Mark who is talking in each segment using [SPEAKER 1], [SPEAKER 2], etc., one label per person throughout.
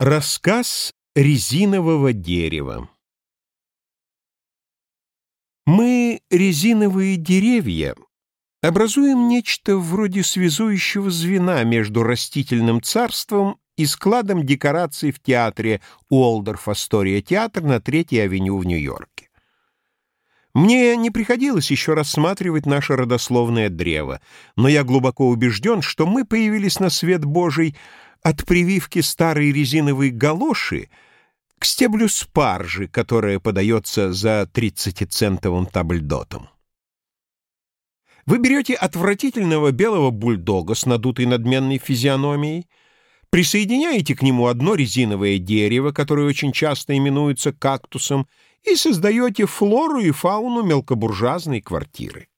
[SPEAKER 1] Рассказ резинового дерева Мы, резиновые деревья, образуем нечто вроде связующего звена между растительным царством и складом декораций в театре Уолдорф Астория театр на Третьей авеню в Нью-Йорке. Мне не приходилось еще рассматривать наше родословное древо, но я глубоко убежден, что мы появились на свет Божий – от прививки старой резиновой галоши к стеблю спаржи, которая подается за 30-центовым табльдотом. Вы берете отвратительного белого бульдога с надутой надменной физиономией, присоединяете к нему одно резиновое дерево, которое очень часто именуется кактусом, и создаете флору и фауну мелкобуржуазной квартиры.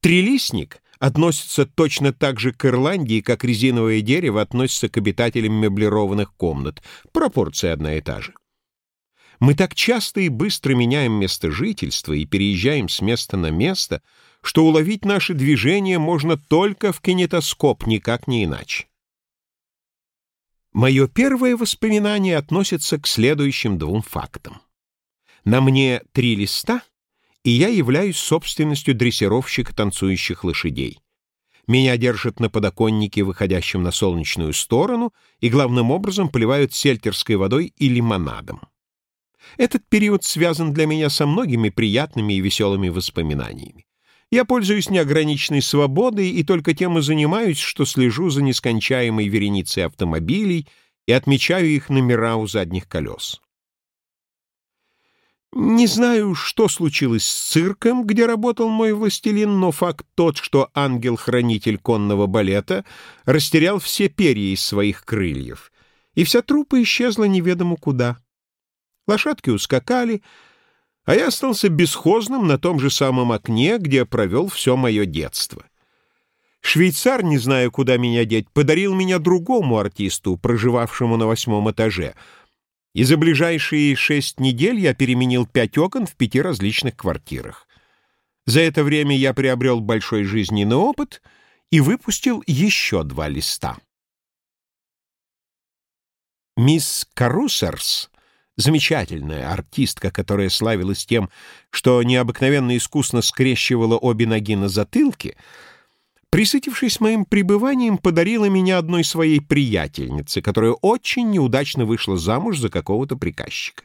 [SPEAKER 1] Трилистник относится точно так же к Ирландии, как резиновое дерево относится к обитателям меблированных комнат. Пропорция одна и та же. Мы так часто и быстро меняем место жительства и переезжаем с места на место, что уловить наши движения можно только в кинетоскоп, никак не иначе. Мое первое воспоминание относится к следующим двум фактам. На мне три листа — и я являюсь собственностью дрессировщика танцующих лошадей. Меня держат на подоконнике, выходящем на солнечную сторону, и главным образом поливают сельтерской водой и лимонадом. Этот период связан для меня со многими приятными и веселыми воспоминаниями. Я пользуюсь неограниченной свободой и только тем и занимаюсь, что слежу за нескончаемой вереницей автомобилей и отмечаю их номера у задних колес. Не знаю, что случилось с цирком, где работал мой властелин, но факт тот, что ангел-хранитель конного балета растерял все перья из своих крыльев, и вся труппа исчезла неведомо куда. Лошадки ускакали, а я остался бесхозным на том же самом окне, где провел все мое детство. Швейцар, не зная, куда меня деть, подарил меня другому артисту, проживавшему на восьмом этаже — и за ближайшие шесть недель я переменил пять окон в пяти различных квартирах. За это время я приобрел большой жизненный опыт и выпустил еще два листа. Мисс Карусерс, замечательная артистка, которая славилась тем, что необыкновенно искусно скрещивала обе ноги на затылке, присытившись моим пребыванием, подарила меня одной своей приятельнице, которая очень неудачно вышла замуж за какого-то приказчика.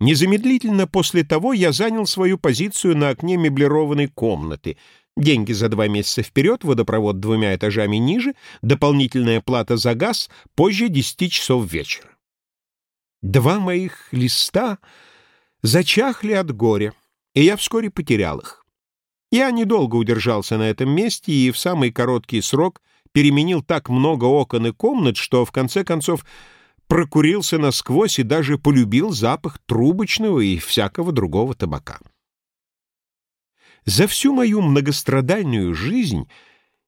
[SPEAKER 1] Незамедлительно после того я занял свою позицию на окне меблированной комнаты. Деньги за два месяца вперед, водопровод двумя этажами ниже, дополнительная плата за газ позже десяти часов вечера. Два моих листа зачахли от горя, и я вскоре потерял их. Я недолго удержался на этом месте и в самый короткий срок переменил так много окон и комнат, что в конце концов прокурился насквозь и даже полюбил запах трубочного и всякого другого табака. За всю мою многострадальную жизнь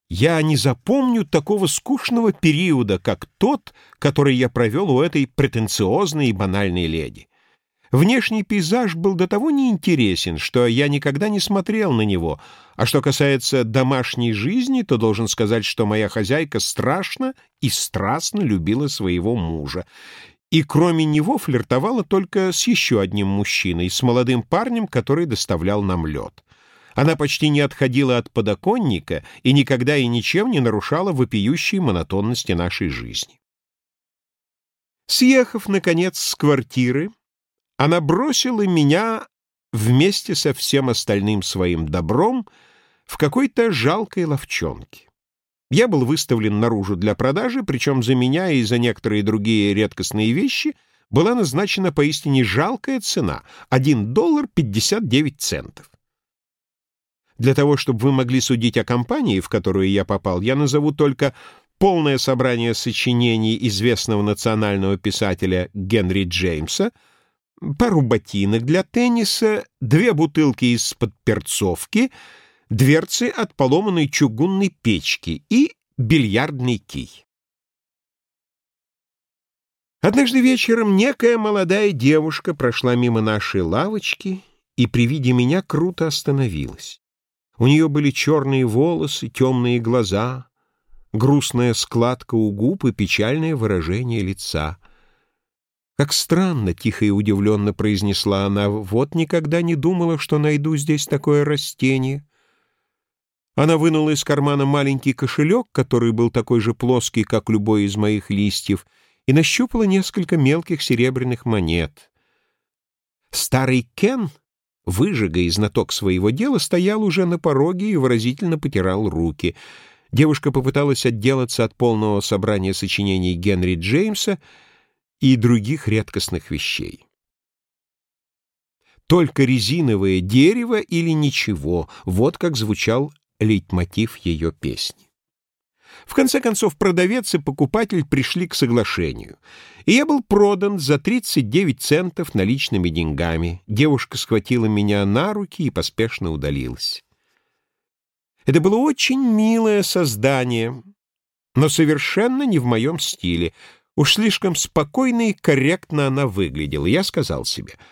[SPEAKER 1] я не запомню такого скучного периода, как тот, который я провел у этой претенциозной и банальной леди. Внешний пейзаж был до того неинтересен, что я никогда не смотрел на него, а что касается домашней жизни, то должен сказать, что моя хозяйка страшно и страстно любила своего мужа, и кроме него флиртовала только с еще одним мужчиной, с молодым парнем, который доставлял нам лед. Она почти не отходила от подоконника и никогда и ничем не нарушала вопиющей монотонности нашей жизни. Съехав, наконец, с квартиры, она бросила меня вместе со всем остальным своим добром в какой-то жалкой ловчонке. Я был выставлен наружу для продажи, причем за меня и за некоторые другие редкостные вещи была назначена поистине жалкая цена — 1 доллар 59 центов. Для того, чтобы вы могли судить о компании, в которую я попал, я назову только полное собрание сочинений известного национального писателя Генри Джеймса — пару ботинок для тенниса, две бутылки из-под перцовки, дверцы от поломанной чугунной печки и бильярдный кий. Однажды вечером некая молодая девушка прошла мимо нашей лавочки и при виде меня круто остановилась. У нее были черные волосы, темные глаза, грустная складка у губ и печальное выражение лица. «Как странно!» — тихо и удивленно произнесла она. «Вот никогда не думала, что найду здесь такое растение». Она вынула из кармана маленький кошелек, который был такой же плоский, как любой из моих листьев, и нащупала несколько мелких серебряных монет. Старый Кен, выжига и знаток своего дела, стоял уже на пороге и выразительно потирал руки. Девушка попыталась отделаться от полного собрания сочинений Генри Джеймса и других редкостных вещей. «Только резиновое дерево или ничего» — вот как звучал лейтмотив ее песни. В конце концов, продавец и покупатель пришли к соглашению, и я был продан за 39 центов наличными деньгами. Девушка схватила меня на руки и поспешно удалилась. Это было очень милое создание, но совершенно не в моем стиле. Уж слишком спокойно и корректно она выглядела. Я сказал себе —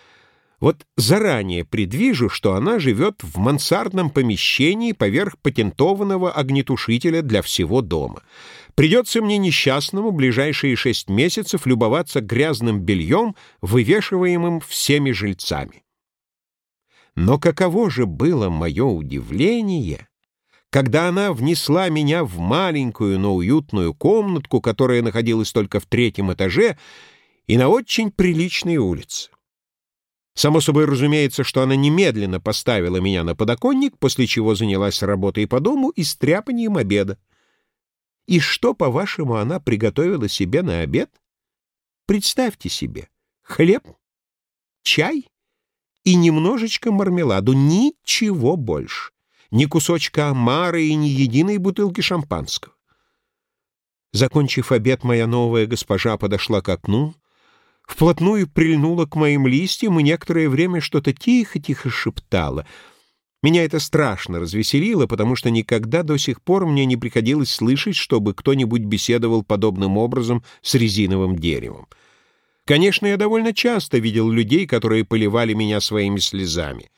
[SPEAKER 1] вот заранее предвижу, что она живет в мансардном помещении поверх патентованного огнетушителя для всего дома. Придется мне несчастному ближайшие шесть месяцев любоваться грязным бельем, вывешиваемым всеми жильцами. Но каково же было мое удивление, когда она внесла меня в маленькую, но уютную комнатку, которая находилась только в третьем этаже и на очень приличной улице. Само собой разумеется, что она немедленно поставила меня на подоконник, после чего занялась работой по дому и стряпанием обеда. И что, по-вашему, она приготовила себе на обед? Представьте себе, хлеб, чай и немножечко мармеладу, ничего больше, ни кусочка омара и ни единой бутылки шампанского. Закончив обед, моя новая госпожа подошла к окну, вплотную прильнула к моим листьям и некоторое время что-то тихо-тихо шептала. Меня это страшно развеселило, потому что никогда до сих пор мне не приходилось слышать, чтобы кто-нибудь беседовал подобным образом с резиновым деревом. Конечно, я довольно часто видел людей, которые поливали меня своими слезами.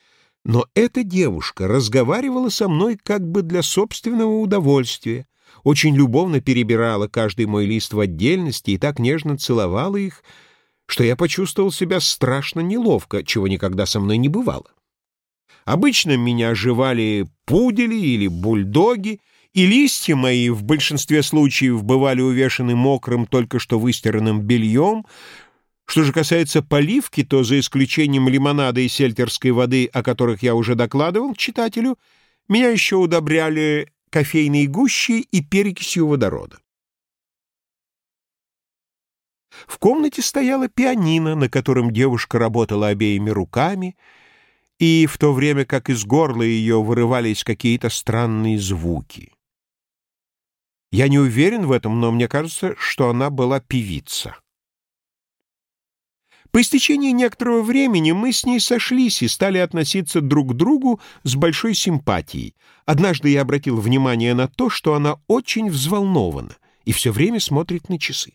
[SPEAKER 1] Но эта девушка разговаривала со мной как бы для собственного удовольствия, очень любовно перебирала каждый мой лист в отдельности и так нежно целовала их, что я почувствовал себя страшно неловко, чего никогда со мной не бывало. Обычно меня оживали пудели или бульдоги, и листья мои в большинстве случаев бывали увешаны мокрым, только что выстиранным бельем. Что же касается поливки, то за исключением лимонада и сельтерской воды, о которых я уже докладывал читателю, меня еще удобряли кофейной гущей и перекисью водорода. В комнате стояла пианино, на котором девушка работала обеими руками, и в то время как из горла ее вырывались какие-то странные звуки. Я не уверен в этом, но мне кажется, что она была певица. По истечении некоторого времени мы с ней сошлись и стали относиться друг к другу с большой симпатией. Однажды я обратил внимание на то, что она очень взволнована и все время смотрит на часы.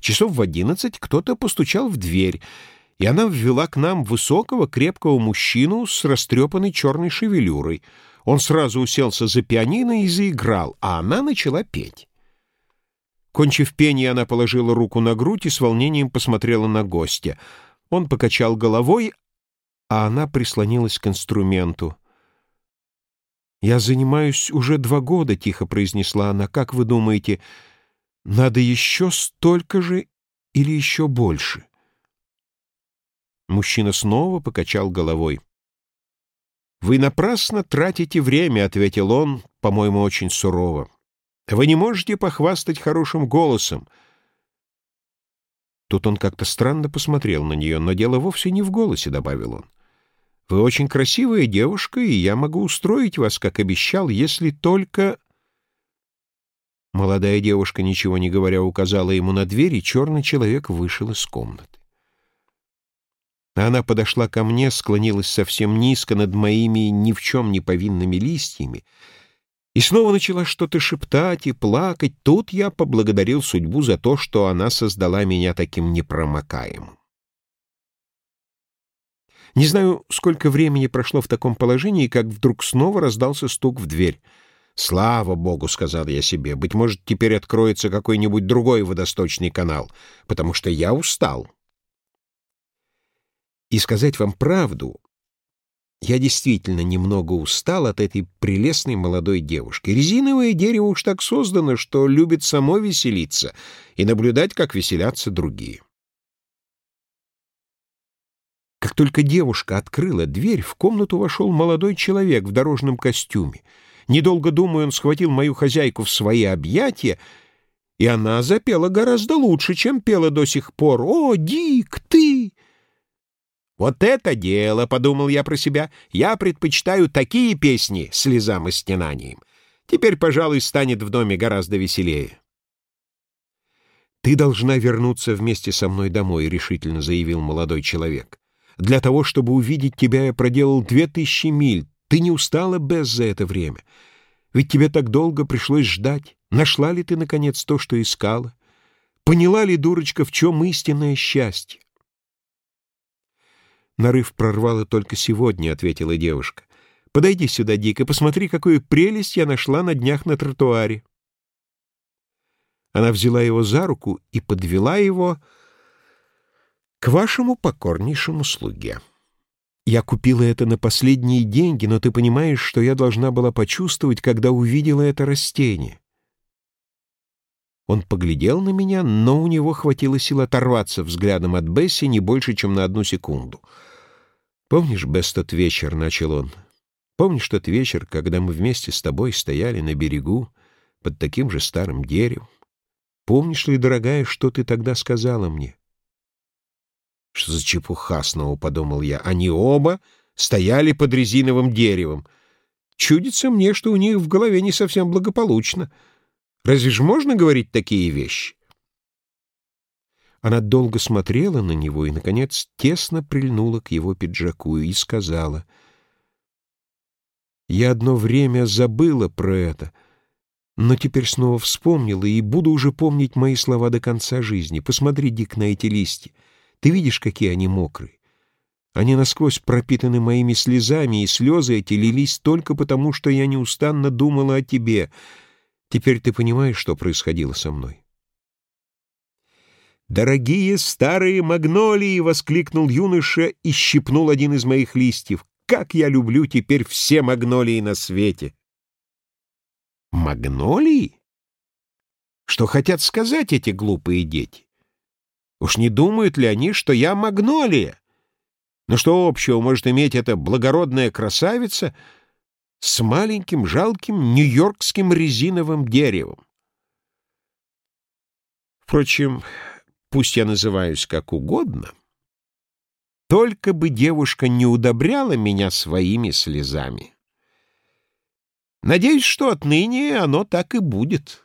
[SPEAKER 1] Часов в одиннадцать кто-то постучал в дверь, и она ввела к нам высокого, крепкого мужчину с растрепанной черной шевелюрой. Он сразу уселся за пианино и заиграл, а она начала петь. Кончив пение, она положила руку на грудь и с волнением посмотрела на гостя. Он покачал головой, а она прислонилась к инструменту. «Я занимаюсь уже два года», — тихо произнесла она. «Как вы думаете, — надо еще столько же или еще больше? Мужчина снова покачал головой. «Вы напрасно тратите время», — ответил он, по-моему, очень сурово. «Вы не можете похвастать хорошим голосом». Тут он как-то странно посмотрел на нее, но дело вовсе не в голосе, — добавил он. «Вы очень красивая девушка, и я могу устроить вас, как обещал, если только...» Молодая девушка, ничего не говоря, указала ему на дверь, и черный человек вышел из комнаты. Она подошла ко мне, склонилась совсем низко над моими ни в чем не повинными листьями и снова начала что-то шептать и плакать. Тут я поблагодарил судьбу за то, что она создала меня таким непромокаемым. Не знаю, сколько времени прошло в таком положении, как вдруг снова раздался стук в дверь. «Слава Богу!» — сказал я себе. «Быть может, теперь откроется какой-нибудь другой водосточный канал, потому что я устал». И сказать вам правду, я действительно немного устал от этой прелестной молодой девушки. Резиновое дерево уж так создано, что любит само веселиться и наблюдать, как веселятся другие. Как только девушка открыла дверь, в комнату вошел молодой человек в дорожном костюме. Недолго думая, он схватил мою хозяйку в свои объятия, и она запела гораздо лучше, чем пела до сих пор. «О, Дик, ты!» «Вот это дело!» — подумал я про себя. «Я предпочитаю такие песни слезам и стенанием. Теперь, пожалуй, станет в доме гораздо веселее». «Ты должна вернуться вместе со мной домой», — решительно заявил молодой человек. «Для того, чтобы увидеть тебя, я проделал две тысячи миль. Ты не устала, Бесс, за это время? Ведь тебе так долго пришлось ждать. Нашла ли ты, наконец, то, что искала? Поняла ли, дурочка, в чем истинное счастье?» «Нарыв прорвало только сегодня», — ответила девушка. «Подойди сюда, Дик, и посмотри, какую прелесть я нашла на днях на тротуаре». Она взяла его за руку и подвела его к вашему покорнейшему слуге. Я купила это на последние деньги, но ты понимаешь, что я должна была почувствовать, когда увидела это растение. Он поглядел на меня, но у него хватило сил оторваться взглядом от Бесси не больше, чем на одну секунду. «Помнишь, Бесс, тот вечер?» — начал он. «Помнишь тот вечер, когда мы вместе с тобой стояли на берегу под таким же старым деревом? Помнишь ли, дорогая, что ты тогда сказала мне?» «Что за чепуха?» — снова подумал я. «Они оба стояли под резиновым деревом. Чудится мне, что у них в голове не совсем благополучно». Разве ж можно говорить такие вещи? Она долго смотрела на него и, наконец, тесно прильнула к его пиджаку и сказала, «Я одно время забыла про это, но теперь снова вспомнила и буду уже помнить мои слова до конца жизни. Посмотри, Дик, на эти листья. Ты видишь, какие они мокрые? Они насквозь пропитаны моими слезами, и слезы эти лились только потому, что я неустанно думала о тебе». Теперь ты понимаешь, что происходило со мной?» «Дорогие старые магнолии!» — воскликнул юноша и щипнул один из моих листьев. «Как я люблю теперь все магнолии на свете!» «Магнолии? Что хотят сказать эти глупые дети? Уж не думают ли они, что я магнолия? Но что общего может иметь эта благородная красавица — с маленьким жалким нью-йоркским резиновым деревом. Впрочем, пусть я называюсь как угодно, только бы девушка не удобряла меня своими слезами. Надеюсь, что отныне оно так и будет».